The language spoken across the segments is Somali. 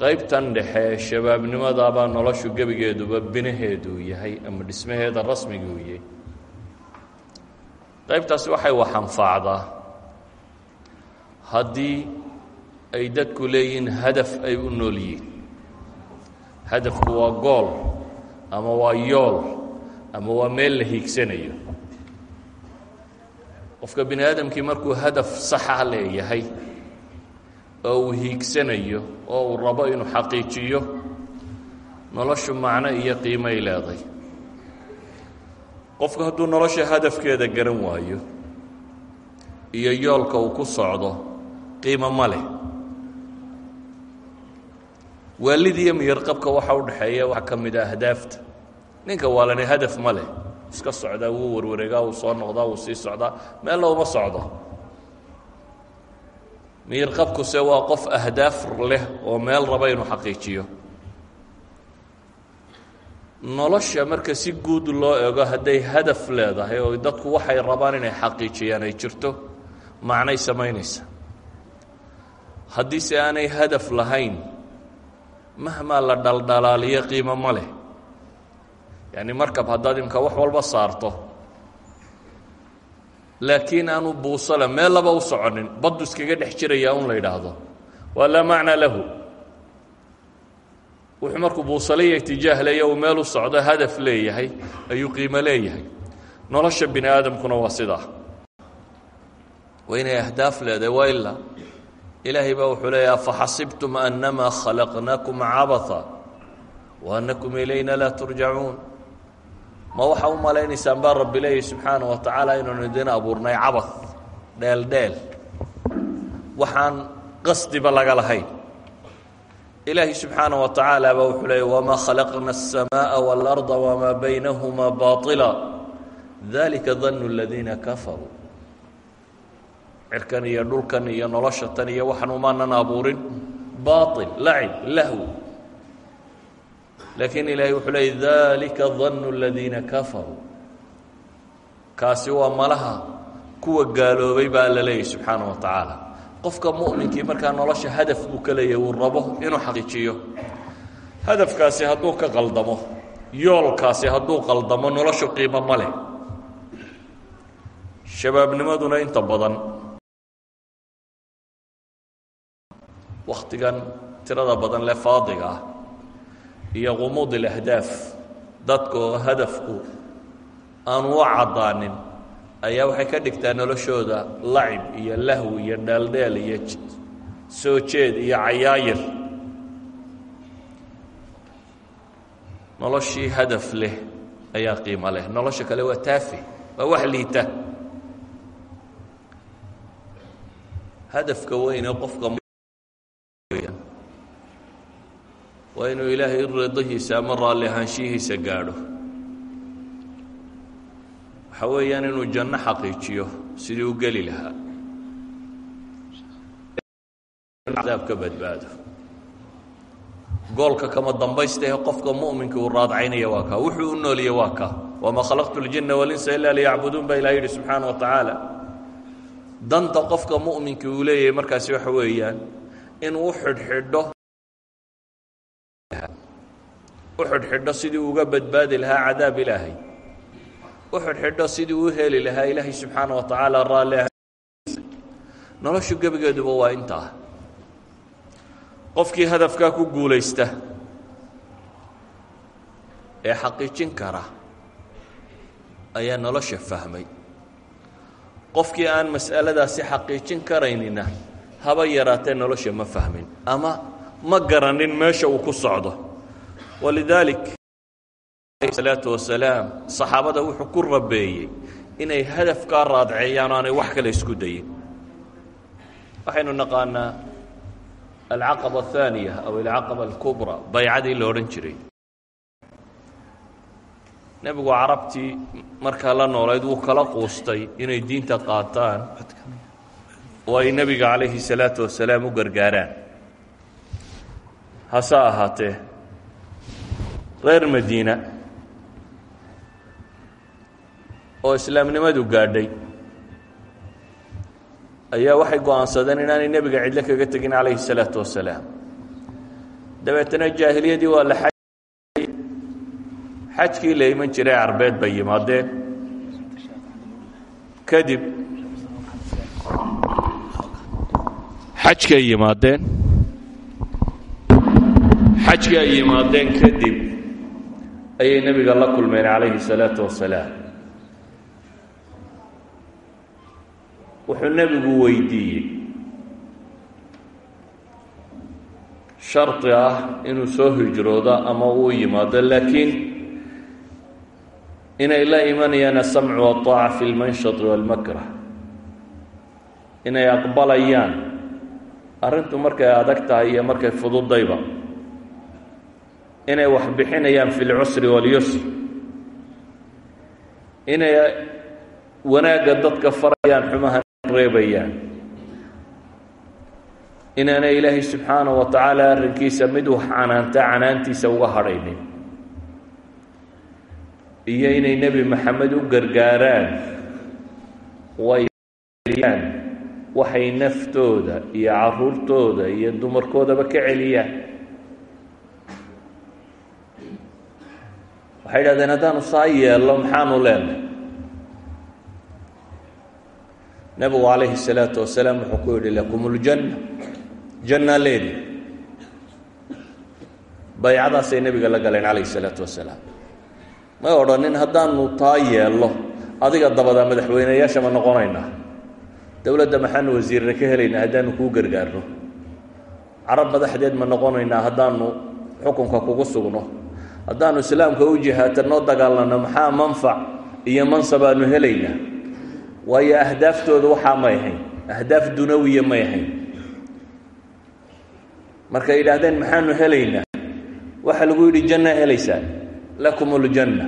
qaybtan dhexe shabaabnimadaabaa noloshu gebigeeduba binaheeduu yahay ama dhismaheeda rasmiguu yahay. Qaybtaasi waxay wax anfaacdaa haddii ay dadku leeyihiin hadaf ay u nool yihiin hadafku waa gool ama waa yool ama waa meel la hiigsanayo qofka bini aadamkii markuu hadaf saxa leeyahay oo uu hiigsanayo oo uu rabo inuu xaqiijiyo noloshu macno iyo qiimay leeday qofku hadduu nolosha hadafkeeda garan waayo iyo yoolka uu ku socdo qiimo ma leh. Waalidiiyo miyarqabka waxa u dhexeeya waxaa ka mid a ahdaafta. Ninka waalani hadaf ma leh iska socdaa wuu warwareegaa wuu soo noqdaa wuu sii socdaa. Meella uma socdo. Miyarqabkuse waa qof ahdaaf leh oo meel raba inuu xaqiijiyo. Nolosha marka si guud loo ego hadday hadaf leedahay oo dadku waxay rabaan inay xaqiijiyaan ay jirto macnay samaynaysa. Haddiise aanay hadaf lahayn mahmaa la dhaldhalaaliyo qiimo ma leh yacni markab haddaad imka wax walba saarto. Laakiin aanu buusole meel laba u soconin baddu iskaga dhex jirayaa un la yidhaahdo. Waa laa macnaa lahu. Wuxuu markuu buusaliya itijaah leeya uu meel u socdo hadaf leeyahay ayuu qiimo leeyahay. Nolosha bini aadamkuna waa sidaa waa inay ahdaaf leedahay waa ilaa ilaahay baa wuxuu leeya khalaqnaakum cabatha wa annakum ilayna laa turjacuun ma waxaa u malaynaysaan baa rabbi leeyahy subxaana wa tacaala inaanu idin abuurnay cabad dheel dheel waxaan qasdiba laga lahayn ilaahi subxaana wa tacaala baa wuxuu leeyay wamaa khalaqna الsamaaءa wاlأrضa wmaa baynahuma baطila dalika danu اladiina kafaruu cirkan iyo dhulkan iyo nolosha tan iyo waxan umaanan abuurin baطil lacib lahw laakiin ilaahay wuxuu leeyay dalika danu اladiina kafaruu kaasi waa malaha kuwa gaaloobay baa alla leeyahy subxaana wa tacaala. Qofka mu'minkii markaa nolosha hadaf buu ka leeyahy uu rabo inuu xaqiijiyo. Hadafkaasi hadduu ka qaldamo yoolkaasi hadduu qaldamo noloshu qiimo ma leh. Shabaabnimaduna inta badan wakhtigan tirada badan le faadiga ah iyo qumuud alahdaaf dadka oo hadafku aanu u caddaanin ayaa waxay ka dhigtaa noloshooda lacib iyo lahwi iyo dheeldheel iyo soo jeed iyo cayaayir. Noloshii hadaf leh ayaa qiimo leh nolosha kale waa taafi waa wax liita. Hadafka weynee qofka waa inuu ilaahay ridahiisa ama raalli ahaanshihiisa gaadho. Waxa weeyaan inuu janno xaqiijiyo sidii u geli lahaa. Cadaab ka badbaado. Goolka kama dambaysta qofka mu'minka uu raadcaynaya waa kaa. Wuxuu u nooliye waa kaa. Wamaa khalaqtu اljinna walinsa ila liyacbuduun baa ilaha yidhi subxaana wa tacaala danta qofka mu'minka uu leeyahay markaasi waxa weeyaan inuu uxidhxidho u xidhxidho sidii uga badbaadi lahaa cadaab ilaahay. U xidhxidho sidii u heli lahaa ilaahay subxaana wa tacaala raalli noloshu gebigeeduba waa intaa. Qofkii hadafkaa ku guulaysta ee xaqiijin kara ayaa nolosha fahmay. Qofkii aan mas'aladaasi xaqiijin karaynina haba yaraatee nolosha ma fahmin. Ama ma garanin meesha uu ku socdo. Walidaalik salaatu wasalaam saxaabada wuxuu ku rabeeyey inay hadafkaa raadceeyaan o aanay wax kale isku dayin. Waxaynu naqaanaa alcaqaba athaaniya aw alcaqaba alkubra baycadii la odhan jiray. Nebigu carabtii markaa la noolayd wuu kala quustay inay diinta qaataan. Oo ay nebiga calayhi salaatu wasalaam u gargaaraan hase ahaatee. Reer madiina oo islaamnimadu gaadhay ayaa waxay go'aansadeen inaanay nebiga cidlo kaga tegin calayhi الsalaatu wasalaam dabeetana jaahiliyadii waa la xajkii la iman jiray carbeed bay yimaadeen. Kadib xajkay yimaadeen xajkii ay yimaadeen kadib ayay nebiga la kulmeen calayhi salaatu wasalaam. Wuxuu nebigu weydiiyey shardi ah inuu soo hijrooda ama uu yimaado laakiin inay la imanayaan asamcu waطaaca fi lmanshati wاlmakrah inay aqbalayaan arrintu markay adag tahay iyo markay fududayba inay wax bixinayaan fi اlcusri wاlyusr inay wanaagga dadka farayaan xumaha reebayaan inaanay ilaahay subxaanaه wa tacaala arrinkiisa mid wax canaanta canaantiisa uga hadhaynin iyo inay nebi maxamed u gargaaraan wayaan waxay naftooda iyo caruurtooda iyo dumarkoodaba ka celiyaan waxay idhahdeen haddaanu saa yeello maxaanu leenahay nebigu calayhi الsalaatu wasalaam wuxuu ku yidhi lakum اljanna janna leedi baycadaasay nebiga la galeen calayhi الsalaatu wasalaam may odhanin haddaanu taa yeello adiga dabadaa madaxweyneyaasha ma noqonaynaa dowladda maxaanu wasiirre ka helaynaa haddaanu kuu gargaarno carab madaxdeed ma noqonaynaa haddaanu xukunka kugu sugno haddaanu islaamka u jihaatanoo dagaalnano maxaa manfac iyo mansabaanu helaynaa waayo ahdaaftooda waxaa may ahayn ahdaaf dunawiya may ahayn. Markay yidhaahdeen maxaanu helaynaa? Waxaa lagu yidhi janna helaysaa lakum اljanna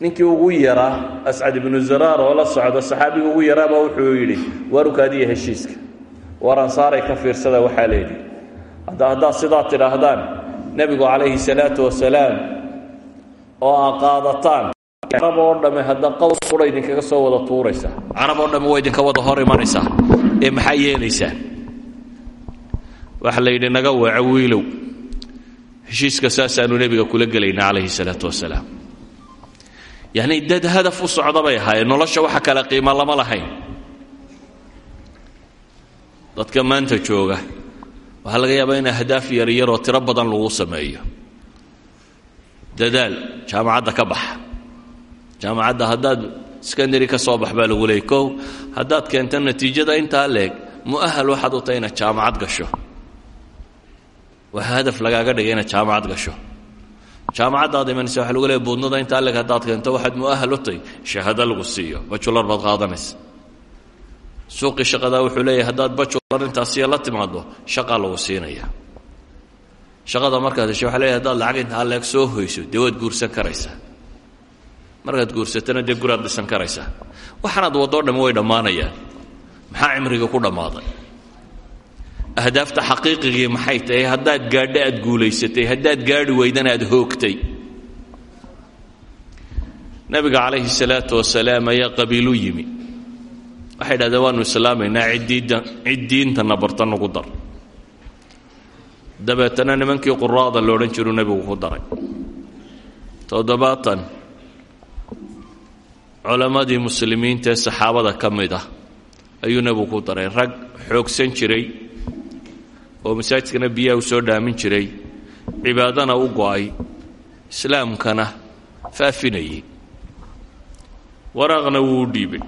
ninkii ugu yaraa ascad ibnu zaraar oo la socda saxaabiga ugu yaraaba wuxuu yidhi waarukaadiya heshiiska war ansaaray ka fiirsada waxaa leedhi hadda haddaad sidaa tidhaahdaan nebigu calayhi الsalaatu wasalaam oo aa qaadataan. Carab oo dhamme hadda qowl qura idinkaga soo wada tuuraysaa carab oo dhamme waa idinka wada hor imanaysaa ee maxaa yeelaysaa waxa la naga weeco wiilow. Heshiiska saasaanu nebiga kula gelayna calayhi salaatu wasalaam yacni dad hadaf u socda bay ahaayeen nolosha waxa kale qiimo lama lahayn. Dadka maanta jooga waxaa laga yaabaa in ahdaaf yaryaroo tiro badan lagu sameeyo. Dadaal jaamacadda ka baxa. Jaamacadda haddaad skandary ka soo bax baa lagu leeyay kow haddaad keento natiijada intaa leeg mu'ahal waxaad u tahay inaad jaamacad gasho. Waxaa hadaf lagaaga dhigay inaad jaamacad gasho. Jaamacaddaad imanaysa waxa lagu leeya buudnada intaa leeg haddaad keento waxaad mu'ahal u tahay shahaado lagu siiyo bajular baad qaadanaysa suuqii shaqadaa wuxuu leeyahay haddaad bajular intaasiyo la timaado shaqaa lagu siinaya. Shaqada markaad hesho waxa leeyahay haddaad lacag intaa leeg soo hoyso dee guursan karaysaa. Markaad guursatana dee guraad dhisan karaysaa. Waxaanaad waddoo dhamme way dhammaanayaan. Maxaa cimriga ku dhammaaday? Ahdaafta xaqiiqigii maxay tahay? Haddaad gaadho aad guulaysatay haddaad gaadhi weydana aad hoogtay. Nabiga calayhi salaatu wasalaam ayaa qabiilu yimi waxay dhahdeen waanu islaamaynaa cid diintana barta nagu dar. Dabeetana nimankii quraada la odhan jiruu nebigu ku daray. Toddobaatan culammadii muslimiinta ee saxaabada ka mid ah ayuu nebigu ku daray. Rag xoogsan jiray oo masaajidkana biyaha u soo dhaamin jiray cibaadana u go'ay islaamkana faafinayay waraaqna wuu u dhiibay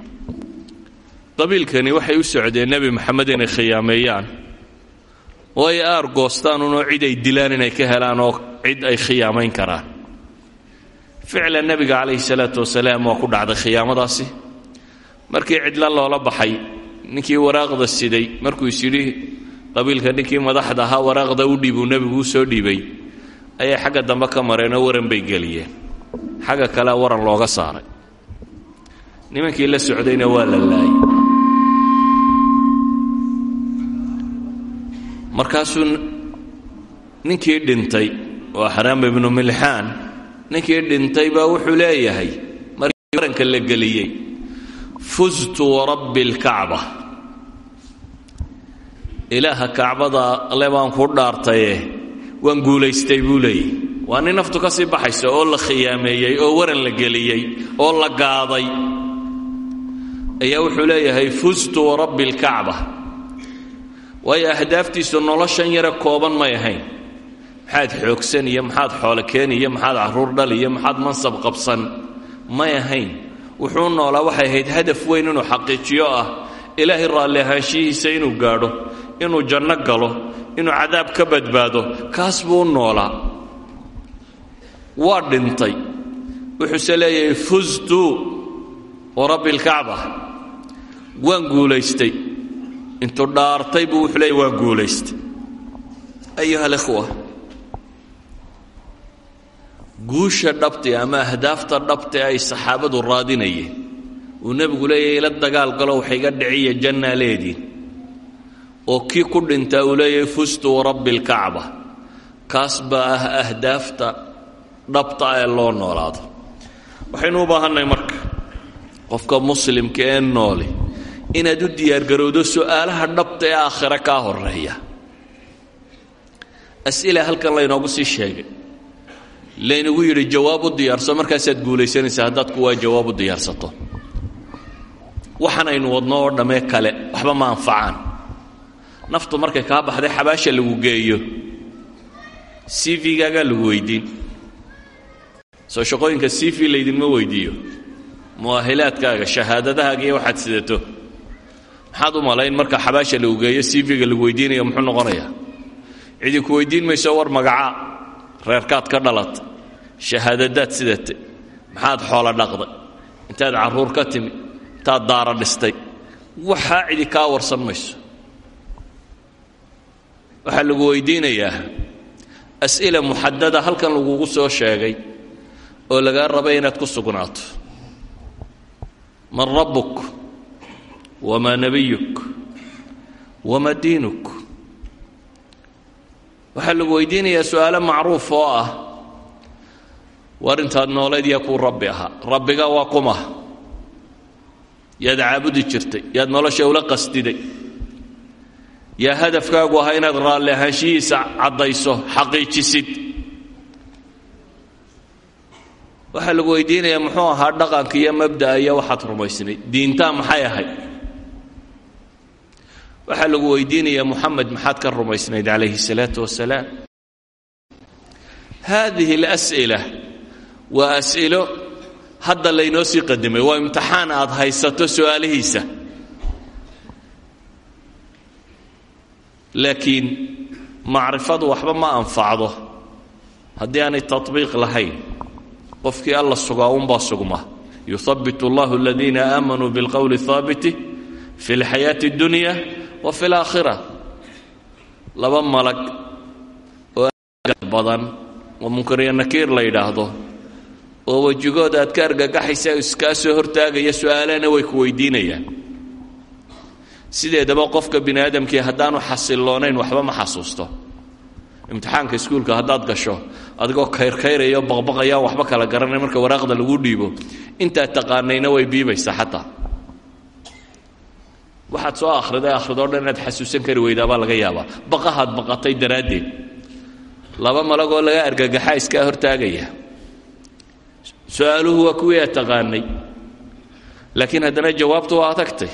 qabiilkani waxay u socdeen nebi maxamed inay khiyaameeyaan. Oo ay aar goostaan unoo cid ay dilaan inay ka helaan oo cid ay khiyaamayn karaan. Ficlan nebiga calayhi salaatu wasalaam waa ku dhacday khiyaamadaasi. Markii cidla loola baxay ninkii waraaqda siday markuu is yidhi qabiilka ninkii madaxda ahaa waraaqda u dhiibuu nebigu u soo dhiibay. Ayay xagga dambe ka mareenoo waran bay geliyeen. Xagga kalea waran looga saaray. Nimankii la socdayna waa la laayay markaasuu ninkii dhintay waa xaraam ibnu milxaan ninkii dhintay baa wuxuu leeyahay markii waranka la geliyey fustu warabbi اlkacba ilaaha kacbada le baan ku dhaartaye waan guulaystay buu leeyay. Waa nin naftu ka sii baxaysa oo la khiyaameeyey oo waran la geliyey oo la gaaday. Ayaa wuxuu leeyahay fustu warabbi اlkacba waayo ahdaaftiisu noloshan yare kooban may ahayn. Maxaad xoogsan iyo maxaad xoolo keeni iyo maxaad carruur dhal iyo maxaad mansab qabsan may ahayn. Wuxuu noolaa waxay ahayd hadaf weyn inuu xaqiijiyo ah. Ilaahay raalli ahaanshihiisa inuu gaadho inuu janno galo inuu cadaab ka badbaado kaas buu u noolaa. Waa dhintay. Wuxuuse leeyahay fustu warabbi lkacba waan guulaystay intuu dhaartay buu wuxuu leeyahy waan guulaystay ayuha alikhwa guusha dhabti ama ahdaafta dhabti ay saxaabadu raadinayeen. Uu nebigu leeyahy ila dagaal galo waxa iga dhiciya jannaa leediin oo kii ku dhintaa uu leeyahay fustu warabbi lkacba kaas baa ah ahdaafta dhabta ee loo noolaado. Waxaynu u baahannahay marka qofka muslimka ee nooli inaad u diyaargarowdo su'aalaha dhabta ee aakhire kaa horreeya as'ila halkan laynoogu sii sheegay. Laynagu yidhi jawaab u diyaarso. Markaasaad guulaysanaysaa haddaad kuwaa jawaab u diyaarsato. Waxaan aynu wadno oo kale waxba ma anfacaan. Naftu markay kaa baxday xabaasha lagu geeyo. C v-gaagaa lagu weydiin. Soo shaqooyinka c v laydinma weydiiyo. Mu'ahilaadkaaga shahaadadahaaga iyo waxaad sidato maxaad u malayn marka xabaasha lagu geeyo c v-ga lagu weydiinayo muxuu noqonayaa cidi ku weydiin mayso war magacaa reerkaad ka dhalatay shahaadadaad sidatay. Maxaad xoolo dhaqday. Intaad carruur ka timi. Intaad daara dhistay. Waxaa cidi kaa warsan mayso. Waxaa lagu weydiinayaa as'ila muxadada halkan lagugu soo sheegay oo lagaa raba inaad ku sugnaato. Man rabbuk wamaa nebiyuk wamaa diinuk waxaa lagu weydiinayaa su'aalo macruuf oo ah. war intaad noolayd yaa kuu rabbi ahaa rabbiga waa kuma. yaad caabudi jirtay yaad nolosha ula qasdiday. yaa hadafkaagu ahaa inaad raalli ahaanshihiisa caddayso xaqiijisid. waxaa lagu weydiinayaa muxuu ahaa dhaqanka iyo mabda'a iyo waxaad rumaysnay. diintaa maxay ahayd waxaa lagu weydiinayaa muxamed maxaad ka rumaysnayd calayhi الsalaatu wasalaam haadihi اlas'ila waa as'ilo hadda laynoo sii qadimay waa imtixaan aad haysato su'aalihiisa laakiin macrifadu waxba ma anfacdo haddii aanay taطbiiq lahayn qofkii alla sugaa unbaa sugma yuhabbit اllahu اladiina aamanuu biاlqowli الhaabiti fi اlxayaaةi اddunya wa fi اlaakhira laba malag oo badan oo munkariyo nakiir la yidhaahdo oo wejigood aad ka argagaxaysa iskaa soo hortaagaya su'aalana way ku weydiinayaan. Sideedaba qofka bini aadamkii haddaanu xasiloonayn waxba ma xasuusto? Imtixaanka iskuulka haddaad gasho adigoo kayrkayraya baqbaqayaan waxba kala garanay marka waraaqda lagu dhiibo intaad taqaanayna way biibaysaa xataa waxaad soo akhriday akhridoo dhan inaad xasuusan kari weydaabaa laga yaabaa. Baqahaad baqatay daraaddeed. Laba malagoo laga argagaxa iskaa hortaagaya. Su'aaluhu waa kuwii aad taqaanay. Laakiin haddana jawaabtu waa adagtay.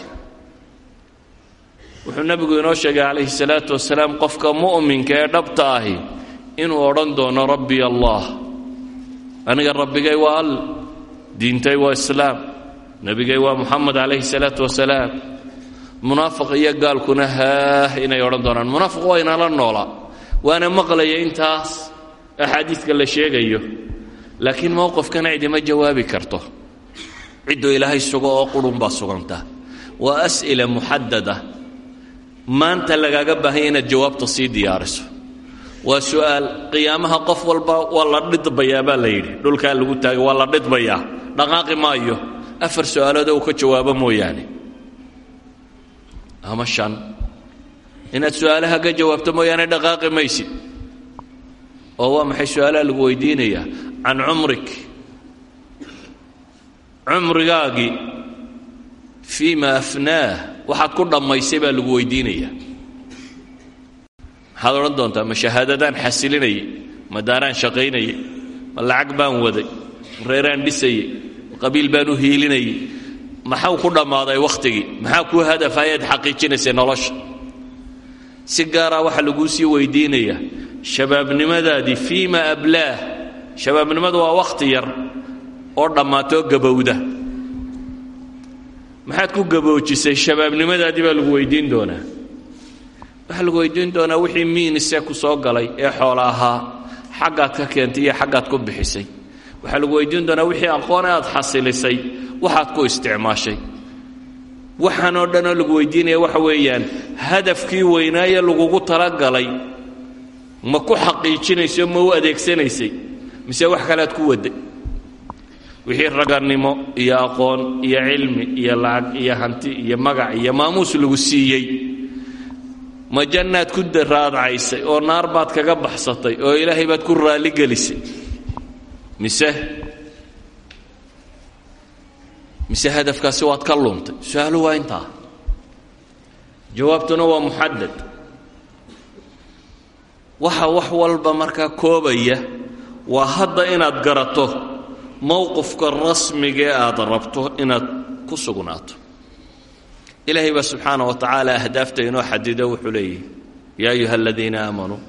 Wuxuu nebigu inoo sheegay calayhi salaatu wasalaam qofka mu'minka ee dhabta ahi inuu odhan doono rabbi allah aniga rabbigay waa all diintay waa islaam nebigay waa muxamed calayhi salaatu wasalaam munaafiq iyo gaalkuna haah inay odhan doonaan. Munaafiq waa inala noolaa waana maqlaya intaas axaadiidka la sheegayo. Laakiin mowqifkana cidima jawaabi karto. Cidduu ilaahay sugo oo qurun baa suganta. Waa as'ila muxadada maanta lagaaga baahanya inaad jawaabta sii diyaariso. Waa su'aal qiyaamaha qof walba waa la dhidbayaa baa la yidhi. Dhulkaa lagu taagay waa la dhidbayaa. Dhaqaaqi maayo. Afar su'aalood uu ka jawaabo mooyaane ama shan. Inaad su'aalaha ka jawaabto mooyaane dhaqaaqi maysid oo waa maxay su'aalaha lagu weydiinayaa can cumrik. Cumrigaagii fii ma afnaah waxaad ku dhammaysay baa lagu weydiinaya. Maxaad odhan doontaa? Ma shahaadadaan xasilinayay? Ma daaraan shaqaynayay? Ma lacag baan waday? Ma reeraan dhisayay? Ma qabiil baan u hiilinayay maxau ku dhammaaday wakhtigii maxaa kuu hadaf ayaad xaqiijinaysay nolosha? Si gaaraa waxaa laguu sii weydiinayaa shabaabnimadaadii fii ma ablaah. Shabaabnimadu waa wakhti yar oo dhammaatoo gabowda. Maxaad ku gaboojisay? Shabaabnimadaadii baa lagu weydiin doonaa. Waxaa lagu weydiin doonaa wixii miinisee ku soo galay ee xoola ahaa ka keentay iyo xaggaad ku bixisay. Waxaa lagu weydiin doonaa wixii aqoon aad xasilisay waxaad ku isticmaashay. Waxaanoo dhanoo lagu weydiinaya waxa weeyaan hadafkii weynaaye lagugu talagalay. Ma ku xaqiijinayso ma u adeegsanaysay. Mise wax kalead ku waday wixii ragannimo iyo aqoon iyo cilmi iyo lacag iyo hanti iyo magac iyo maamuus lagu siiyey. Ma jannaad ku raadcaysay oo naar baad kaga baxsatay oo ilaahay baad ku raalligelisay mise mise hadafkaasi waad ka luntay? Su'aalu waa intaa. Jawaabtuna waa muxadad waxa wax walba markaa koobaya waa hadda inaad garato mowqifka rasmigee aad rabto inaad ku sugnaato. Ilaahay baa subxaana wa tacaala ahdaafta inoo xadido wuxuu leeyahy yaa ayuha aladiina aamanuu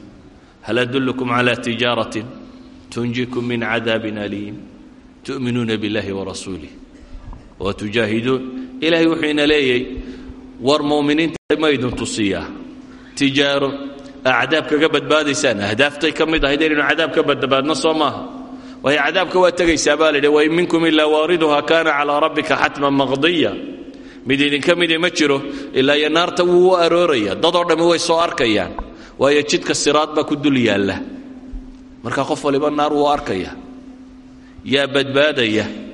hal adullukum cala tijaaratin tunjikum min cadaabin aliim tu'minuuna biاllahi warasuulih watujaahiduun ilaahay wuxuu ina leeyay war mu'miniinta ma idin tusiyaa tijaaro cadaab kaga badbaadaysaan. Ahdaaftay ka mid ahayd inaynu cadaab ka badbaadno soo maaha. Waayo cadaabka waa tegaysaa baa la yidhi wain minkum ilaa waariduha kaana calaa rabbika xatman maqdiya. Mid idinka ma jiro ilaa iyo naarta wuu u arooraya. Dadoo dhammi way soo arkayaan. Waayo jidka siraad baa ku dul yaalla. Marka qof waliba naar wuu arkaya. Yaa badbaadaya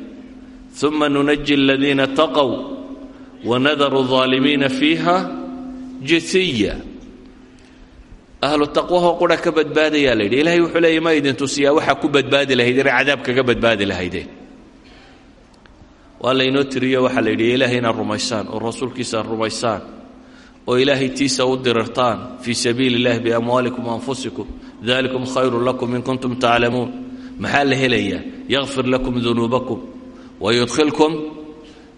uma nunaji aladiina taqow wanadaru aalimiina fiiha jisiya ahlu taqwahoo qura ka badbaadayaa la yidhi ilahay wuxuu leeyay ma idin tusiyaa waxaa ku badbaadi lahaydeen cadaab kaga badbaadi lahaydeen waa laynoo tiriyo waxaa la yidhi ilaahay inaad rumaysaan oo rasuulkiisa aad rumaysaan oo ilaahay tiisa u dirirtaan fii sabiili اllahi biamwaalikum waanfusikum dalikum khayru lakum in kuntum taclamuun maxaa la helayaa yakfir lakum dunuubakum wayudkhilkum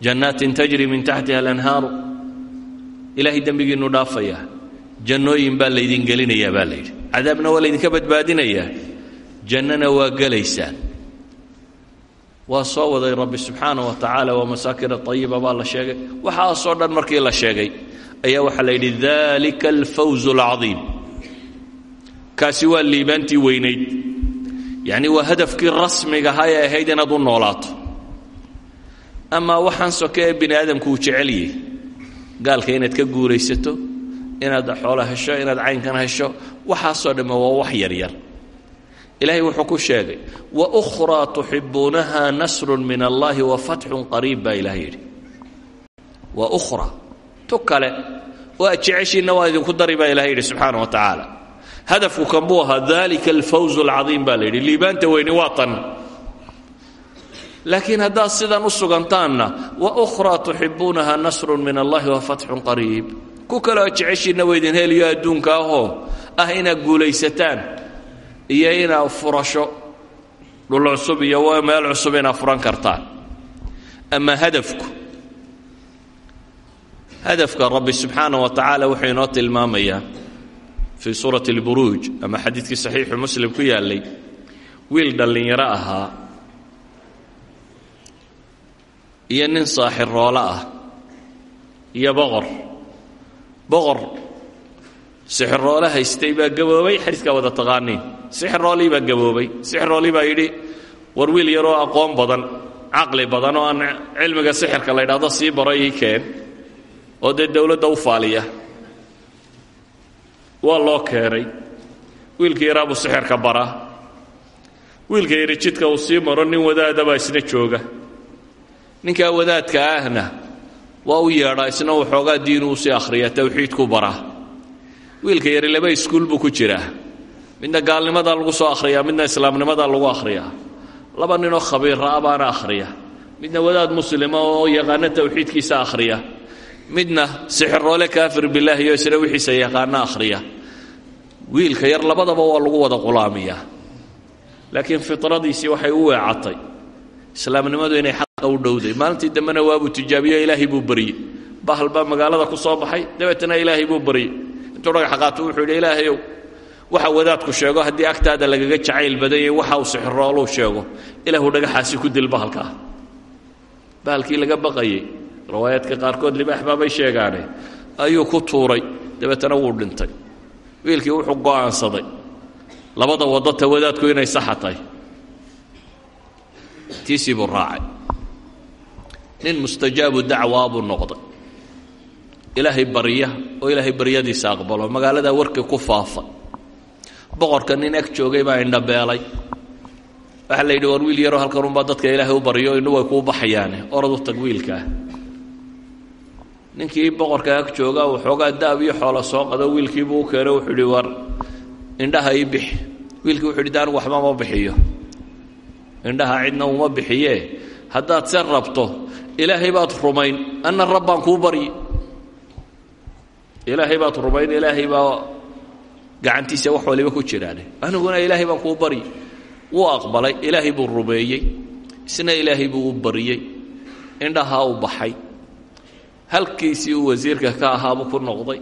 jannaatin tajri min taxtiha alanhaaru ilaahay dembigiinnu dhaafayaa jannooyin baa laydin gelinayaa baa la yidhi cadaabna waa laydinka badbaadinayaa jannana waa gelaysaan waa soo waday rabbi subxaana wa tacaala waa masaakina ayiba baa la sheegay waxaasoo dhan markii la sheegay ayaa waxaa la yidhi dalika alfawz alcadiim kaasi waa liibaantii weynayd amaa waxaan soke ee bini aadamku uu jecel yahay. Gaalka inaad ka guulaysato inaad xoolo hesho inaad caynkan hesho waxaasoo dhamme waa wax yaryar ilaahay wuxuu ku sheegay wa ukhraa tuxibuunaha nasrun min allahi wa fatxun qariib baa ilahay yidhi. Wa ukhra tu kale oo aad jeceshiinna waa idinku dari baa ilahay yidhi subxaana wa tacaala. Hadafku kan buu ahaa dalika alfawz alcadiim baa la yidhi. Liibaanta weyni laakiin haddaad sidan u sugantaanna wa ukhraa tuxibuunaha nasrun min allahi wa fatxun qariib. Ku kale oo jeceshiinna waa idin heliyo adduunka ahoo ah inaad guulaysataan iyo inaad furasho dhul cusub iyo meel cusub inaad furan kartaan. Ama hadafku hadafka rabbi subxaana wa tacaala wuxuu inoo tilmaamayaa fii suurati اlburuuj ama xadiidkii saxiixu muslim ku yaallay wiil dhallinyaro ahaa iyo nin saaxiroolo ah iyo boqor. Boqor sixiroole haystay baa gaboobay xadiiskaa wada taqaaniin sixiroolii baa gaboobay. Sixiroolii baa yidhi war wiil yaroo aqoon badan caqli badan oo aan cilmiga sixirka la ydhaahdo sii baro ii keen oo dee dowladda u faaliya. Waa loo keenay. Wiilka yaraa buu sixirka baraa. Wiilka yari jidka uu sii maro nin wadaadabaa isna jooga ninkaa wadaadka ahna waa u yeedhaa isna waxoogaa diinu u sii akhriya tawxiidku baraa wiilka yari laba iskuul buu ku jiraa midna gaalnimadaa lagu soo akhriyaa midna islaamnimadaa lagu akhriyaa. Laba ninoo khabiirra a baana akhriya midna wadaad muslima oo yaqaano tawxiidkiisa akhriya midna sixiroole kaafir bilaahi oo isna wixiisa yaqaano akhriya wiilka yar labadaba waa lagu wada qulaamiyaa. Laakiin fitradiisii waxay u weecatay islaamnimadu inay xaqa u dhowday. Maalintii dambena waabuu tijaabiyo ilaahay buu baryey bahal magaalada ku soo baxay. Dabeetana ilaahay buu baryey intuu dhagax qaato wuxuu yidhi ilaahayow waxa wadaadku sheego haddii agtaada lagaga jacayl badan yahay waxa uu sixirooluu sheego. Ilaahu dhagaxaasi ku dil bahalkaa bahalkii laga baqayey riwaayaadka qaarkood libaax sheegaane. Ayuu ku tuuray. Dabeetana wuu dhintay. Wiilkii wuxuu go'aansaday. Labada wadata wadaadku inay saxa tahay tiisii buu raacay nin mustajaabu dacwaa buu noqday ilaahay barya oo ilaahay baryadiisa aqbalo magaaladaa warkii ku faafa boqorka nin ag joogay baa indhabeelay waxaa la yidhi war wiil yaroo halkan unbaa dadka ilaahay u baryo indhu way kuu baxayaane ninkii boqorka ag jooga waxoogaa daab iyo xoolo soo qado wiilkiibuu u wuxuu idhi war indhaha ii bixi wiilkii wuxu idhi waxba ma bixiyo indhaha cidna uma bixiye. Haddaad se rabto ilaahay baad rumayn anna rabbaan kuu baryi ilaahay baad rumayn ilaahay baa gacantiisa wax waliba ku jiraane. Aniguna ilaahay baan kuu baryi wuu aqbalay ilaahay buu rumeeyey. Isna ilaahay buu u baryey indhahaa u baxay. Halkiisii uu wasiirka ka ahaabuu ku noqday.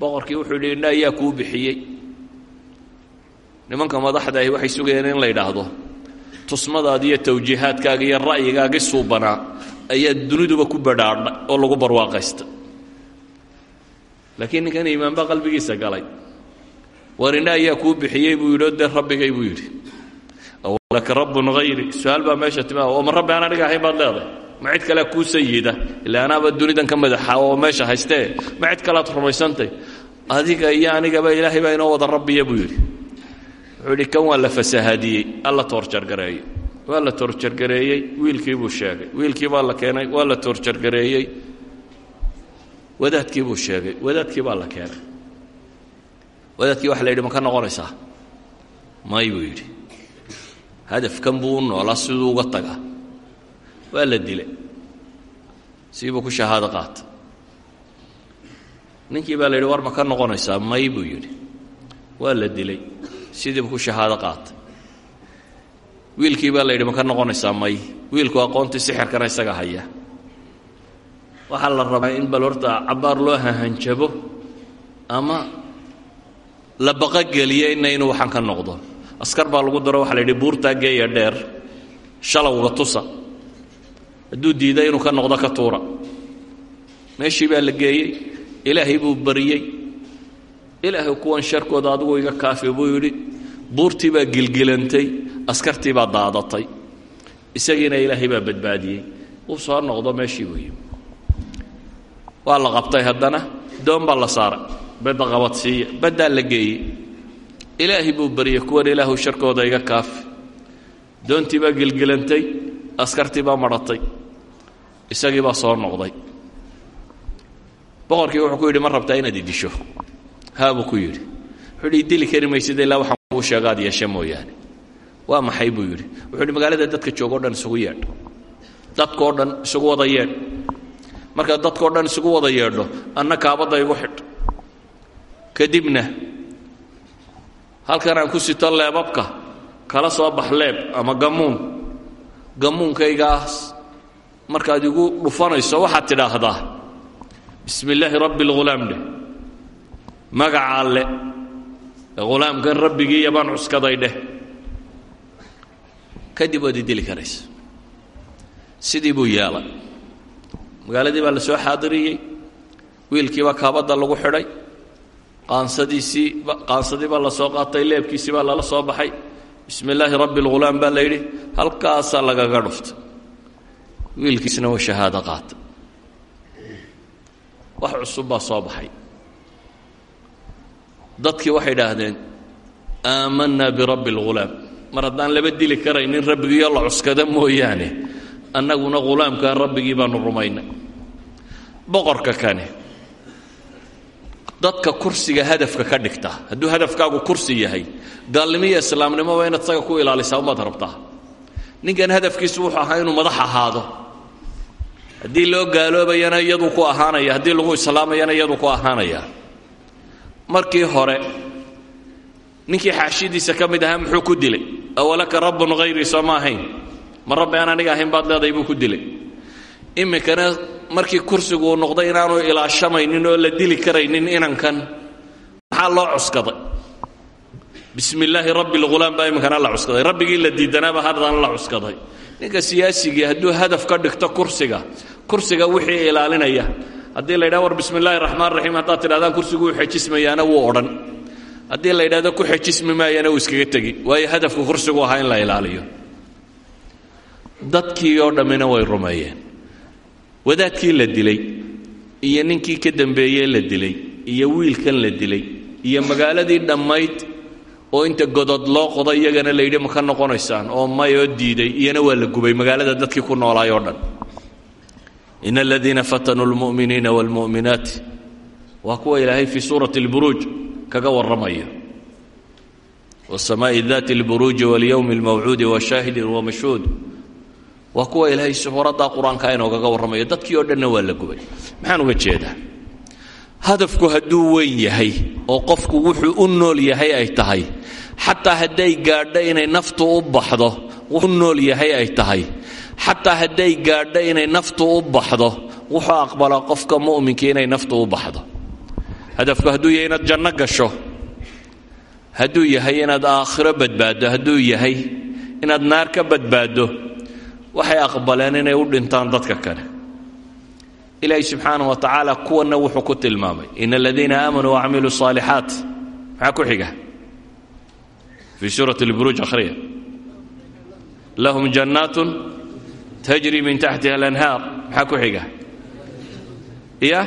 Boqorkii wuxuu yidhi indha ayaa kuu bixiyey. Nimanka madaxda ahi waxay sugayeen in la yidhaahdo tusmadaadi iyo tawjiihaadkaaga iyo ra'yigaagii suubanaa ayaa duniduba ku badhaadhay oo lagu barwaaqaysta. Laakiin ninkan iimaanba qalbigiisa galay. War indha ayaa kuu bixiyey buu yidhi rabbigay buu yidhi. Awlaka rabbun hayri su'aal baa meesha timaa oo rabbi aan aniga baad leedahay? Ma cid kalea kuu sayida? Ila anaaba dunidan ka madaxa oo meesha haystee? Ma cid kalead rumaysantay? Adiga iyo anigaba ilaahay baa inoo wada rabbiya buu yidhi wuxuu waa la fasahaadiyey alla toorjargareeyey. Waa la toorjargareeyey wiilkii buu sheegay. Wiilkii baa la keenay waa la toorjargareeyey. Wadaadkii buu sheegay wadaadkii baa la keenay. Wadaadkii waxa la yidhi ma ka noqonaysaa? May buu yidhi. Hadafkan buu u siduu uga tagaa waa la dilay. Siibuu ku shahaado qaata ninkii baa la yidhi war ma ka noqonaysaa? May buu yidhi. Waa la dilay sidiibu ku shahaado qaata wiilkii baa la yidhi ma ka noqonaysaa may? Wiilku aqoontii sixirkana isaga haya. Waxaa la rabaa in bal horta cabbaar loo hahanjabo ama la baqogeliyo ina inuu waxaan ka noqdo. Askar baa lagu daro waxa la yidhi buurtaa geeya dheer shalowga tusa. Hadduu diida inuu ka noqdo ka tuura. Meeshii baa la geeyey ilaahay buu bariyey ilaahay kuwan sharkooda adigu iga kaafi buu yidhi buurtii baa gilgilantay askartii baa daadatay. Isagiina ilaahay baa badbaadiyey. Uu soo noqdo meeshii buu yimi waa la qabtay haddana doon baa la saaray. Badda qabadsiiya baddaa la geeyey. Ilaahay buu baryey kuwan ilaahu sharkooda iga kaafi doontii baa gilgilantay askartii baa madhatay isagii baa soo noqday. Boqorkii wuxuu ku yidhi ma rabtaa inaad idisho haa buu ku yidhi. Wuxuu yidhi dili kari maysid ilaa waxaan kuu sheega ad yeeshe mooyaane. Waa maxay? buu yidhi. Wuxuu magaalada dadka jooga o dhan isugu yeedh dadkao dhan isugu wada yeedh markaad dadkao dhan isugu wada yeedho anna kaabadda igu xidh kadibna halkan aan ku sito leebabka kala soo bax leeb ama gammuun. Gammuunkaygaas markaad igu dhufanayso waxaad tidhaahdaa bismi illaahi rabbi alghulaam dheh magaca alle. Hulaamkan rabbigiiya baan cuskaday dheh. Kadib waad idili karaysa sidii buu yeelay magaaladii baa la soo xaadiriyey. Wiilkii baa kaabadda lagu xidhay. Qaansadiisii qaansadii baa la soo qaatay leebkiisii baa lala soo baxay. Bismi illaahi rabbi alghulaam baa la yidhi halkaasaa lagaga dhuftay. Wiilkiisna waa shahaado qaatay. Wax cusub baa soo baxay dadkii waxay idhaahdeen aamanaa birabbi alghulaam mar haddaan laba dili karaynin rabbigiiyo la cuskada mooyaane annaguna ghulaamkaa rabbigii baanu rumaynay boqorka kane dadka kursiga hadafka ka dhigta hadduu hadafkaagu kursi yahay gaalnimo iyo islaamnimoba inaad isaga ku ilaalisaa umaad rabtaa? Ninkan hadafkiisu wuxuu ahaa inuu madax ahaado. Haddii loo gaaloobayana iyaduu ku ahaanaya. Haddii lagu islaamayana iyaduu ku ahaanaya markii hore ninkii xaashidiisa ka mid ahaa muxuu ku dilay awalaka rabbun hayrii soo ma ahayn. Ma rabbi aan aniga ahayn baad leedahay buu ku dilay. Iminkana markii kursigu uu noqday inaanu ilaashamaynin oo la dili karaynin inankan maxaa loo cuskaday? Bismi illaahi rabbi lghulaam baa iminkana la cuskaday. Rabbigii la diidanaaba haddana la cuskaday. Ninka siyaasigii hadduu hadaf ka dhigto kursiga kursiga wixii ilaalinaya haddii la yidhahdo war bismi illaahi raxmaan raxiim haddaad tidhahdaan kursigu uu xejismayaana wuu odhan. Haddii la yidhahdo ku xejismi maayana uu iskaga tegi. Waayo hadafku kursigu ahaa in la ilaaliyo. Dadkii oo dhammina way rumeeyeen. Wadaadkii la dilay iyo ninkii ka dambeeyey la dilay iyo wiilkan la dilay iyo magaaladii dhammayd oo inta godod loo qodo iyagana la yidhi ma ka noqonaysaan? oo mayoo diiday iyana waa la gubay. Magaalada dadkii ku noolaay oo dhan in aladiina fatanuu lmu'miniina wاlmu'minaati waa kuwa ilaahay fii suurati اlburuuj kaga warramaya wاsamaaءi dati اlburuuji wاlyowmi اlmawcuudi washaahidin wamashhuud waa kuwa ilaahay suuraddaa qur-aanka inoogaga warramayo dadkii oo dhanna waa la gubay maxaan uga jeedaa hadafku hadduu weyn yahay oo qofku wuxuu u nool yahay ay tahay xataa hadday gaadho inay naftu u baxdo u nool yahay ay tahay xataa hadday gaadho inay naftu u baxdo wuxuu aqbalaa qofka mu'minka inay naftu u baxdo. Hadafku hadduu yahay inaad janno gasho hadduu yahay inaad aakhiro badbaaddo hadduu yahay inaad naar ka badbaaddo waxay aqbaleen inay u dhintaan dadka kale. Ilaahi subxaanah wa tacaala kuwanna wuxuu ku tilmaamay in aladiina aamanuu wacamiluu saalixaat maxaa ku xiga? Fii suurati lburuuj akhriya. Lahum jannaatun tajri min taxtiha alanhaar maxaa ku xiga ya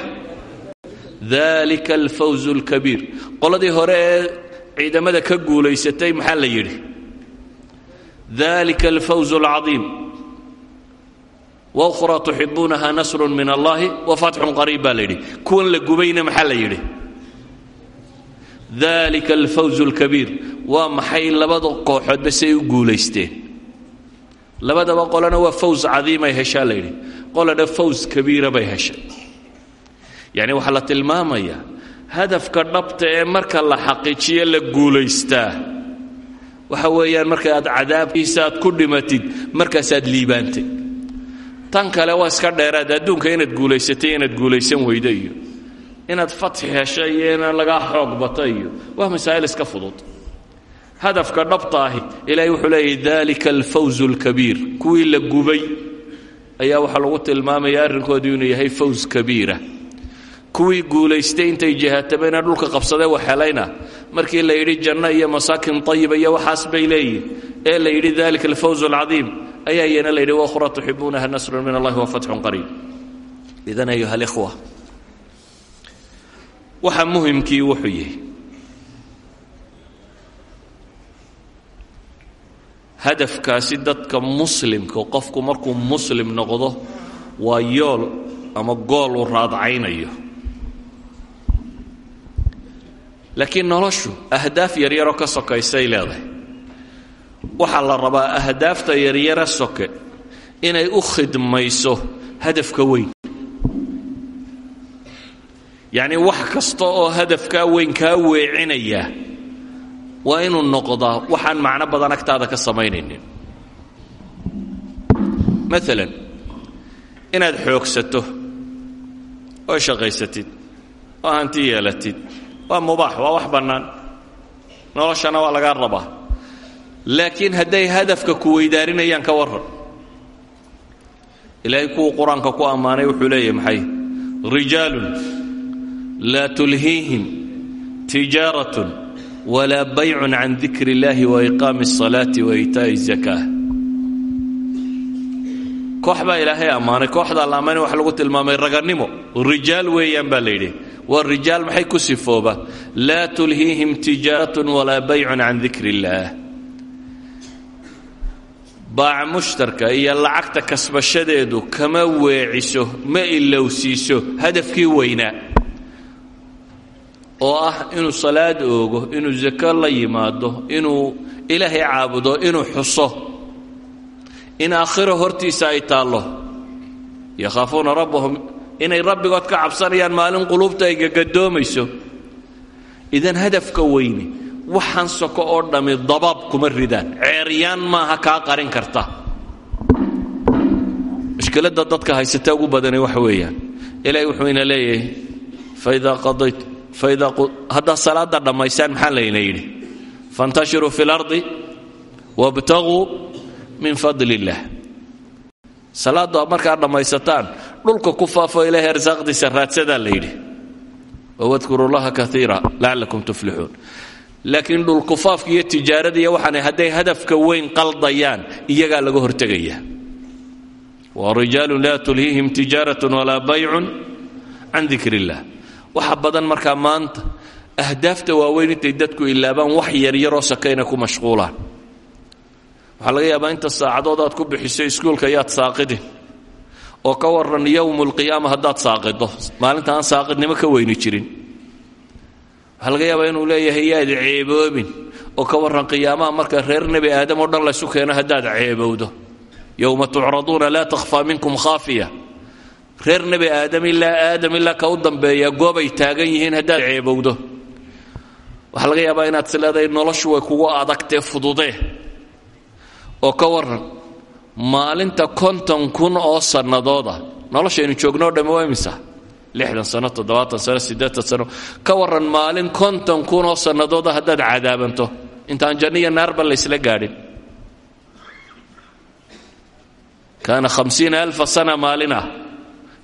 dalika alfawz اlkabiir qoladii hore ee ciidamada ka guulaysatay maxaa la yidhi dalika alfawz اlcadiim wأkhraa tuxibuunaha nasru min allahi wafatxun qariib baa la yidhi kuwan la gubayna maxaa la yidhi dalika alfawz اlkabiir waa maxay labada kooxoodba say u guulaysteen Labadaba qolana waa faws cadiimay heshaa la yidhi. Qolana faws kabiira bay heshay. Yacni waxaa la tilmaamayaa hadafka dhabta ee marka la xaqiijiyo la guulaystaa. Waxa weeyaan marka aad cadaabkiisa aad ku dhimatid markaasaad liibaantay. Tan kale waa iska dheeraad adduunka inaad guulaysatay inaad guulaysan weydo iyo. Inaad fatxi hesho iyo inaad lagaa xoog bato iyo. Waa masaa'il iska fudud hadafka dhabta ahi ilaahay wuxuu leeyahy dalika alfawz اlkabiir kuwii la gubay ayaa waxaa lagu tilmaamaya arrinkoodii inuu yahay faws kabiira. Kuwii guulaystay intay jihaatabeenee dhulka qabsadee waxhelayna markii la yidhi janno iyo masaakin ayiba iyo waxaas bay leeyihiin ee la yidhi dalika alfawz اlcadiim ayaa iyana la yidhi wakhra tuxibuunaha nasrun min allahi wafatxun qariib. Idan ayuha alikhwa waxa muhimkii wuxuu yahay hadafkaasi dadka muslimka qofku markuu muslim noqdo waa yool ama gool uu raadcaynayo. Laakiin noloshu ahdaaf yaryaroo ka sokaysay leedahay. Waxaa la rabaa ahdaafta yaryara soke inay u khidmayso hadafka weyn. Yacnii wax kasta oo hadafkaa weyn kaa weecinaya waa inuu noqdaa waxaan macno badan agtaada ka samaynaynin. Maalan inaad xoogsato oo shaqaysatid oo hanti yeelatid waa mubaax waa wax bannaan. Noloshana waa lagaa rabaa. Laakiin hadday hadafka ku weydaarinayaan ka warran. Ilaahay kuwuu qur'aanka ku ammaanay wuxuu leeyahy maxay? Rijaalun laa tulhiihim tijaaratun walaa baycun can dikri اllahi waiqaami الصalaati waitaaءi الzakaa koox baa ilaahay ammaanay kooxdaa la ammaanay waxa lagu tilmaamay ragannimo rijaal weeyaan baa la yidhi waa rijaal maxay ku sifooba laa tulhiihim tijaaratun walaa baycun can dikri اllaah baaca mushtarka iyo lacagta kasbashadeedu kama weeciso ma ilowsiiso hadafkii weynaa oo ah inuu salaad oogo inuu zako la yimaado inuu ilaahay caabudo inuu xuso. In aakhiro hortiisa ay taallo. Yakhaafuuna rabbahum inay rabbigood ka cabsanayaan maalin quluubta ay gagadoomayso. Idan hadafka weyne waxaan soko oo dhammi dabaab kuma ridaan. Ceeryaan maaha kaa qarin karta. Mushkiladda dadka haysata ugu badani waxa weeyaan. Ilaahay wuxuu ina leeyahay faidaa qadayt faidaa haddaad salaadda dhammaysaan maxaa layna yidhi fantashiruu fi lardi wabtaguu min fadli illaah salaaddu markaad dhammaysataan dhulka ku faafo ilaahay arsaaqdiisa raadsadaa la yidhi wadkuru llaha kaiira lacalakum tuflixuun laakiin dhulkufaafka iyo tijaarada iyo waxaan hadday hadafka weyn qaldayaan iyagaa laga hortegaya warijaalun laa tulhiihim tijaaratun walaa baycun can dikr illah waxa badan markaa maanta ahdaafta waaweyn intay dadku ilaabaan wax yaryaroo sakayna ku mashquulaan. Waxaa laga yaabaa inta saacadood aad ku bixiso iskuulka yaad saaqidin oo ka waran yowm lqiyaama haddaad saaqido. Maalinta aan saaqidnimo ka weyni jirin. Waxaa laga yaabaa inuu leeyahay yaad ceeboobin oo ka warran qiyaamaha marka reer nebi aadam oo dhan laysu keeno haddaad ceebowdo. Yowma tucraduuna laa takhfaa minkum khaafiya reer nebi aadam ilaa aadam ilaa ka u dambeeya goobay taagan yihiin haddaad ceebowdo. Waxaa laga yaabaa inaad isleedahay noloshu way kugu adagtee fududee oo ka warran maalinta konton kun oo sannadooda noloshaynu joognoo dhamme waa imisa lixdan sano toddobaatan sano siddeetan sano. Ka warran maalin konton kun oo sannadooda haddaad cadaabanto. Intaan janniya naarba laysla gaadhin. Kaana hamsiina alfa sana maalin ah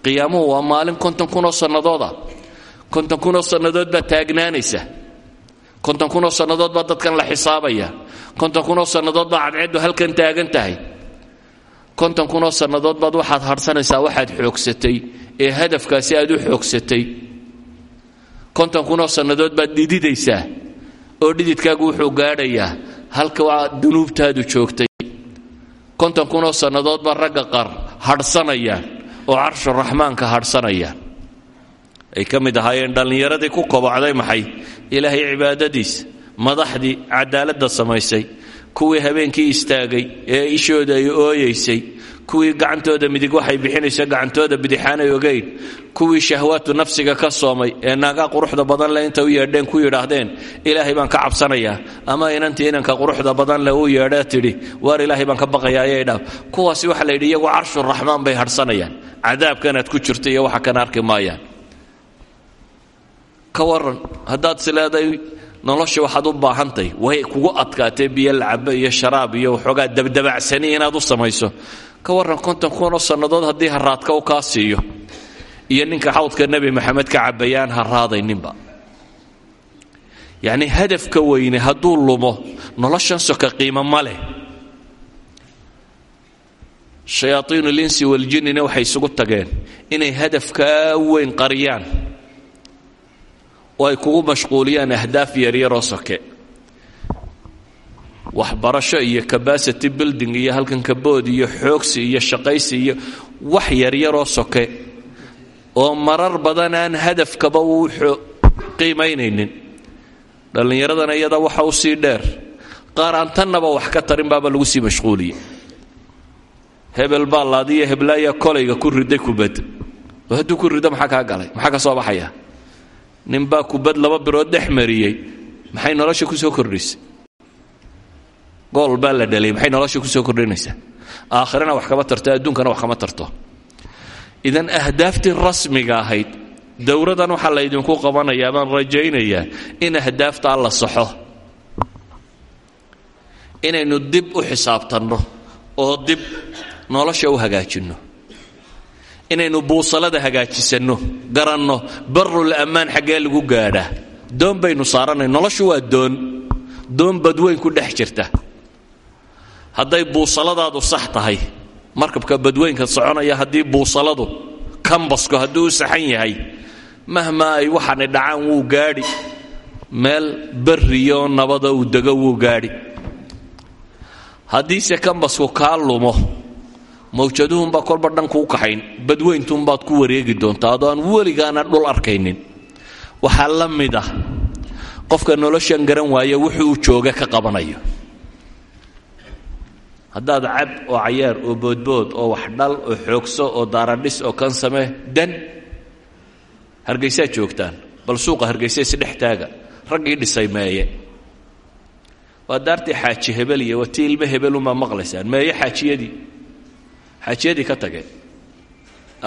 qiyaamuhu waa maalin konton kun oo sannadooda konton kun oo sannadood baad taagnaanaysa. konton kun oo sannadood baa dadkan la xisaabaya. konton kun oo sannadood baa cadceeddu halkan taagan tahay. konton kunoo sannadood waxaad hadhsanaysaa waxaad xoogsatay ee hadafkaasi aad u xoogsatay. konton kunoo sannadood baad dhididaysaa oo dhididkaagu wuxuu gaadhayaa halka dunuubtaadu joogtay. konton kunoo sannadood baa ragga qaar hadhsanayaan oo carshuraxmaanka hadhsanayaan ay ka mid ahaayeen dhallinyaradii ku kobocday maxay? Ilaahay cibaadadiisa madaxdii cadaaladda samaysay kuwii habeenkii istaagay ee ishooda ay ooyaysay kuwii gacantooda midig waxay bixinayso gacantooda bidixaanay ogayn kuwii shahwaatu nafsiga ka soomay ee naagaa quruxda badan leh inta u yeedheen ku yidhaahdeen ilaahay baan ka cabsanayaa ama inantii inanka quruxda badan leh uu yeedhee tidhi waar ilaahay baan ka baqayaa ayay dhaaf. Kuwaasi waxa la yidhi iyagu carshuraxmaan bay hadhsanayaan cadaabkanaad ku jirta iyo waxa kana arki maayaan. Ka waran haddaad sileeday nolosha waxaad u baahantahy way kugu adkaatee biyo lacabo iyo sharaab iyo waxoogaa dabdabacsani inaad u samayso ka warran konton kunoo sannadood haddii haraadka u kaa siiyo. Iyo ninka xawdka nebi maxamed ka cabayaan haraadayninba yacnii hadafka weyne hadduu lumo noloshan soka qiimo ma leh. Shayaaiinu linsi waljinnina waxay isugu tageen inay hadafkaa weyn qariyaan. Oo ay kugu mashquuliyaan ahdaaf yaryaroo soke waxbarasho iyo cabacity building iyo halkan kabood iyo xoogsi iyo shaqaysi iyo wax yaryaroo soke oo marar badan aan hadafkaba uu qiimaynaynin. Dhallinyaradana iyada waxa u sii dheer qaar aan tannaba wax ka tarin baaba lagu sii mashquuliyey hebel baa laadiyo kolayga ku riday kubad. Hadduu ku rido maxaa kaa galay? Maxaa ka soo baxaya? Ninbaa kubad laba birood dhex maxay nolosha ku soo kordhisay gool baa la dhalay maxay nolosha ku soo kordhinaysaa? Aakhirana wax kama tarto adduunkana wax kama tarto. Idan ahdaaftii rasmiga ahayd dowradan waxaa laydinku qabanayaa baan rajaynayaa in ahdaaftaa la saxo. Inaynu dib u xisaabtanno oo dib nolosha u hagaajinno. Inaynu buusalada hagaajisanno garanno barul ammaan xaggee lagu gaadhaa. Doon baynu saaranay noloshu waa doon. Doon badweyn ku dhex jirta hadday buusaladaadu sax tahay markabka badweynka soconaya haddii buusaladu kambasku hadduu u saxan yahay mahmaa ay waxaani dhacaan wuu gaadhi meel barriyo nabada uu dego wuu gaadhi. Haddiise kambasku kaa lumo mawjaduhunbaa kolba dhan kuu kaxayn badweyntuunbaad ku wareegi doontaa adoo aan weligaana dhul arkaynin. Waxaa la mid ah qofka noloshan garan waaya wuxuu jooga ka qabanayo haddaad cab oo cayaar oo boodbood oo wax dhal oo xoogso oo daaradhis oo kan samee dan hargaysaad joogtaan. Bal suuqa hargaysa isdhex taaga. Raggii dhisay meeye. Waa daartii xaaji hebel iyo waa tii ilmo hebelunbaa maqlaysaan. Meeye xaajiyadii. Xaajiyadii ka tageen.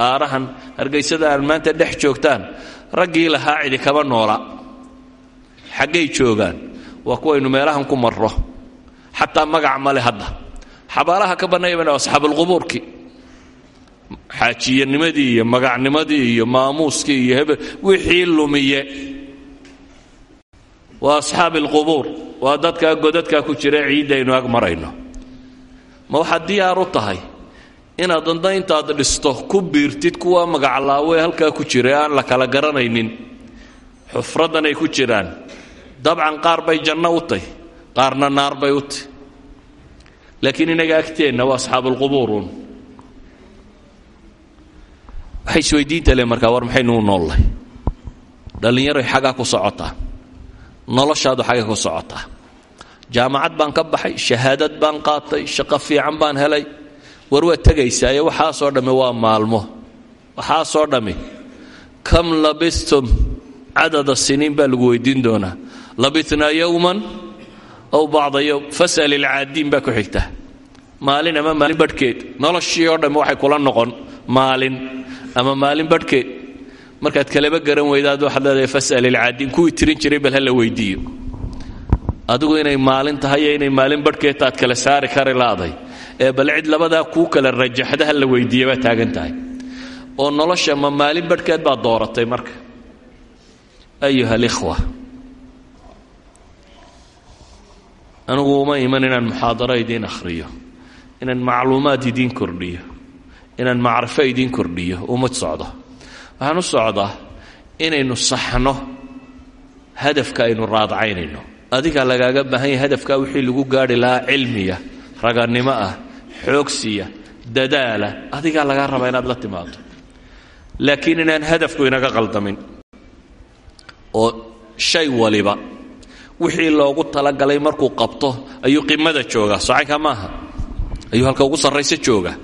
Aarahan hargaysada aan maanta dhex joogtaan. Raggii lahaa cidi kama noola. Xaggay joogaan. Waa kuwaynu meelahan ku marro. Xataa magac male hadda xabaalaha ka bannaayabana asxaabulqubuurkii. Xaajiyanimadii iyo magacnimadii iyo maamuuskii iyo wixii lumiye. Waa asxaabi alqubuur waa dadkaa godadkaa ku jira ciidda aynu ma waxaad diyaar u tahay inaad danda intaad dhisto ku biirtid kuwa magaclaawee halkaa ku jira la kala garanaynin? Xufraddan ay ku jiraan. Dabcan qaar bay janno u tahy qaarna naar bay u tahy laakiin inaga agteenna waa asxaabulqubuurun waxay isweydiinta le markaa war maxaynu u noollahay dhallinyaroy xaggaa ku socotaa noloshaadu xagga ku socotaa jaamacad baan ka baxay shahaadad baan qaatay shaqo fiican baan helay war waad tegaysaaye waxaasoo dhammi waa maalmo waxaasoo dhammi kam labistum cadada siniin baa lagu weydiin aw bacda yowm fas'al ilcaadiin baa ku xigta. Maalin ama maalin badhkeed noloshii oo waxay kula noqon. Maalin ama maalin badhkeed. Markaad kalaba garan weydaad waxaad leedahay fas'al ilcaadiin kuwii tirin jiray bal ha la weydiiyo. Adigu inay maalin tahay inay maalin badhkeedtaad kala saari kari laaday ee bal cid labadaa kuu kala rajaxda ha la weydiiya baa taagan oo nolosha ma maalin badhkeed baad dooratay marka. Ayuha alikhwa anigu uma iman inaan muxaadaro idiin akhriyo inaan macluumaad idiin kordhiyo inaan macrifo idiin kordhiyo uma socdo. Waxaan u socdaa inaynu saxno hadafka aynu raadacaynayno adiga lagaaga baahan yahay hadafkaa wixii lagu gaari lahaa cilmiya raganimo ah xoogsiya dadaala adigaa lagaa rabaa inaad la timaado laakiin inaan hadafku inaga qaldamin oo shay waliba wixii loogu talagalay markuu qabto ayuu qimada joogaa socanka maaha. Ayuu halka ugu sarraysa jooga.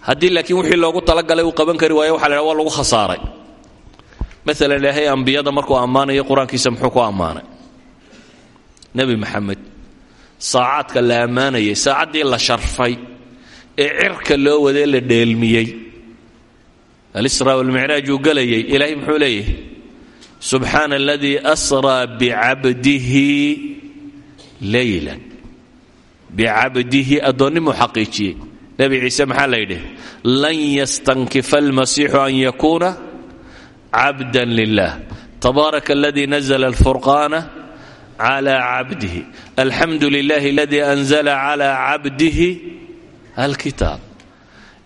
Haddii laakiin wixii loogu talagalay uu qaban kari waayo waxa la lagu khasaaray. Maalan ilaahay ambiyada markuu ammaanayo qur'aankiisa muxuu ku ammaanay? Nebi maxamed saacaadka la ammaanayay saacaddii la sharfay ee cirka loo wadee la dheelmiyey. Alisra walmicraaj uu gelayay. Ilaahay muxuu leeyahay subxaana aladii asraa bicabdihi leylan bicabdihi addoonnimuu xaqiijiyey nebi ciise maxaa la yidhi lan yastankifa almasiixu an yakuuna cabda lilah tabaaraka aladii nazla alfurqaana clى cabdihi alxamdu lilahi aladii anzla clى cabdihi alkitaab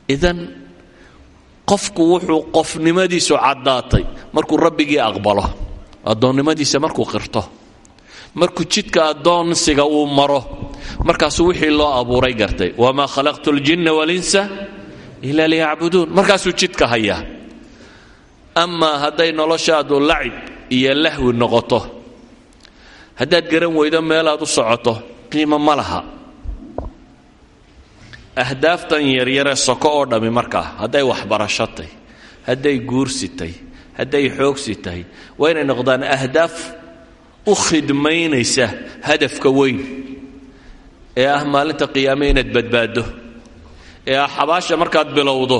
idan qofku wuxuu qofnimadiisu caddaatay. Markuu rabbigii aqbalo addoonnimadiisa markuu qirto. Markuu jidka addoonsiga uu maro markaasuu wixii loo abuuray gartay. Wmaa khalaqtu اljinna walinsa ila liyacbuduun. Markaasuu jidka hayaa. Amaa hadday noloshaadu lacib iyo lahwi noqoto haddaad garan weydo meelaad u socoto qiimo ma laha ahdaaftan yaryare soko oo dhammi markaa hadday waxbarasho tahy hadday guursi tahy hadday xoogsi tahay waa inay noqdaan ahdaaf u khidmaynaysa hadafka weyn. Ee ah maalinta qiyaame inaad badbaaddo. Ee ah xabaasha markaad bilowdo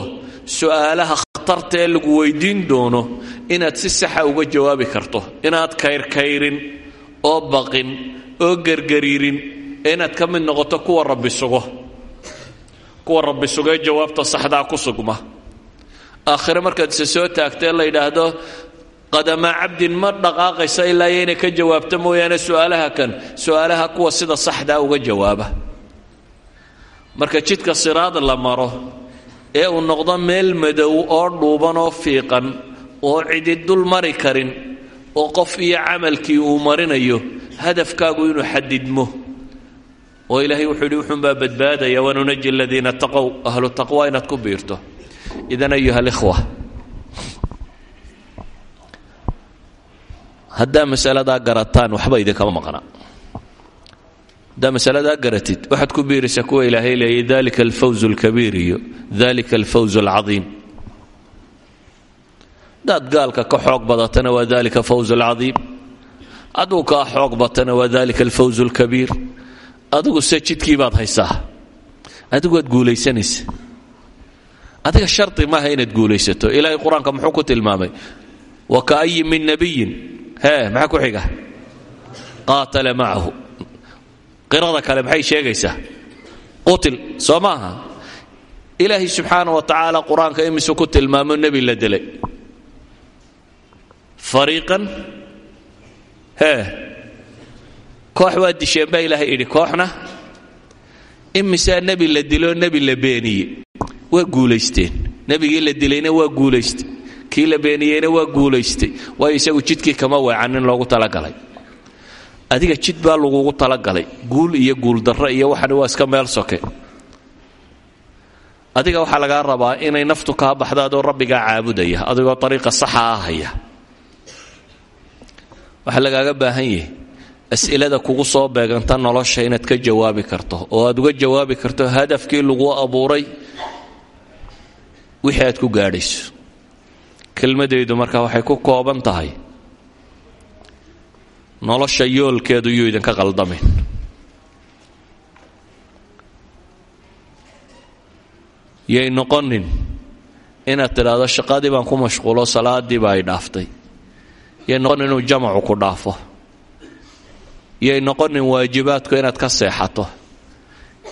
su'aalaha khatarta ee lagu weydiin doono inaad si saxa uga jawaabi karto inaad kayrkayrin oo baqin oo gergariirin inaad ka mid noqoto kuwa rabbi sugo kuwa rabbi sugee jawaabta saxdaa ku sugma. Aakhire markaad isa soo taagtee la yidhaahdo qadamaa cabdin ma dhaqaaqaysa ilaa iyo inay ka jawaabto mooyaane su'aalaha kan. Su'aalaha kuwa sida saxdaa uga jawaaba. Marka jidka siraad la maro ee uu noqdo meel madow oo dhuuban oo fiiqan oo cidi dul mari karin oo qof iyo camalkii uu marinayo hadafkaagu inuu xadidmo oo ilaahay wuxuu yidhi wuxuunbaa badbaadaya wanunaji aladiina taqow ahlu taqwa inaad ku biirto. Idan ayuha alikhwa haddaa masaladaa garataan waxba idinkama maqna haddaa masaladaa garatid waxaad ku kuwa ilaahay leeyay dalika alfawz alkabiir iyo alfawz alcadiim. Haddaad gaalka ka xoog badatana waa dalika fawz alcadiim. Aduu kaa xoog batana waa dalika alfawz alkabiir adigu se jidkii baad haysaa. Adigu waad guulaysanaysa adiga shardi maaha inaad guulaysato. Ilaahay qur'aanka muxuu ku tilmaamay wa kaayin min nabiyin hee maxaa ku xiga? Qaatala macahu qirada kale maxay sheegaysaa? Qutil soo maaha ilaahay wa tacaala qur'aanka ku tilmaamo nebi la dilay. Fariiqan? Hee koox waa disheen baa ilaahay idhi kooxna imisaa nebi la diloo nebi la beeniye waa guulaysteen. Nebigii la dilayna waa guulaystay kii la beeniyeyna waa guulaystay waayo isagu jidkii kama weecanin loogu talagalay. Adiga jid baa lagugu talagalay. Guul iyo guuldarro iyo waxani waa iska meel soke. Adiga waxaa lagaa rabaa inay naftu kaa baxda adoo caabudaya adigoo ariiqa saxa ah haya waxaa lagaaga baahan yahay as'ilada kugu soo beeganta nolosha inaad ka jawaabi karto. Oo aad uga jawaabi karto hadafkii lagu abuuray wixii aad ku gaadhayso. Kelmadaydu marka waxay ku kooban tahay nolosha yoolkeedu yuu idinka qaldamin. Yay noqonin inaad tidhaahdo shaqadii baan ku mashquulo salaadiiba ay dhaaftay. Yay noqonin inuu jamacu ku dhaafo yay noqonin waajibaadku inaad ka seexato.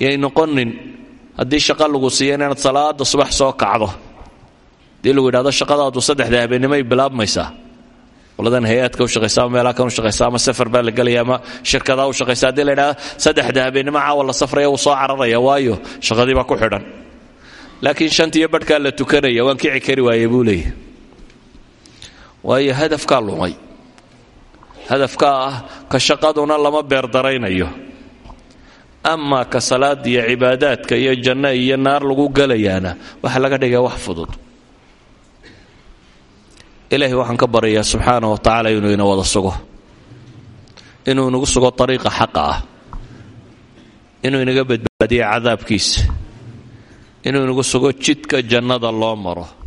Yay noqonin haddii shaqa lagu siiya inaad salaada subax soo kacdo. Hadii lagu yidhahdo shaqadaadu saddexda habeennimay bilaabmaysaa qoladan hay'aadka u shaqaysa ama meelaha kan u ama safar baa la gelaya ama shirkadaa u shaqaysa. Hadii la yidhahdo saddexda habeennimo caawa la safraya soo cararaya waayo shaqadii ku xidhan. Laakiin shantiyo badhkaa la tukanaya waan kici kari waaye buu leeyahy waayo hadafkaa lumay hadafkaa ah ka shaqaduna lama beerdaraynayo. Amaa ka salaada iyo cibaadaadka iyo janno iyo naar lagu gelayaana waxaa laga dhigaa wax fudud. Ilaahay waxaan ka baryayaa subxaana wa tacaala inuu ina wada sugo. Inuu inagu sugo ariiqa xaqa ah. Inuu inaga badbaadiyo cadaabkiisa. Inuu inagu sugo jidka jannada loo maro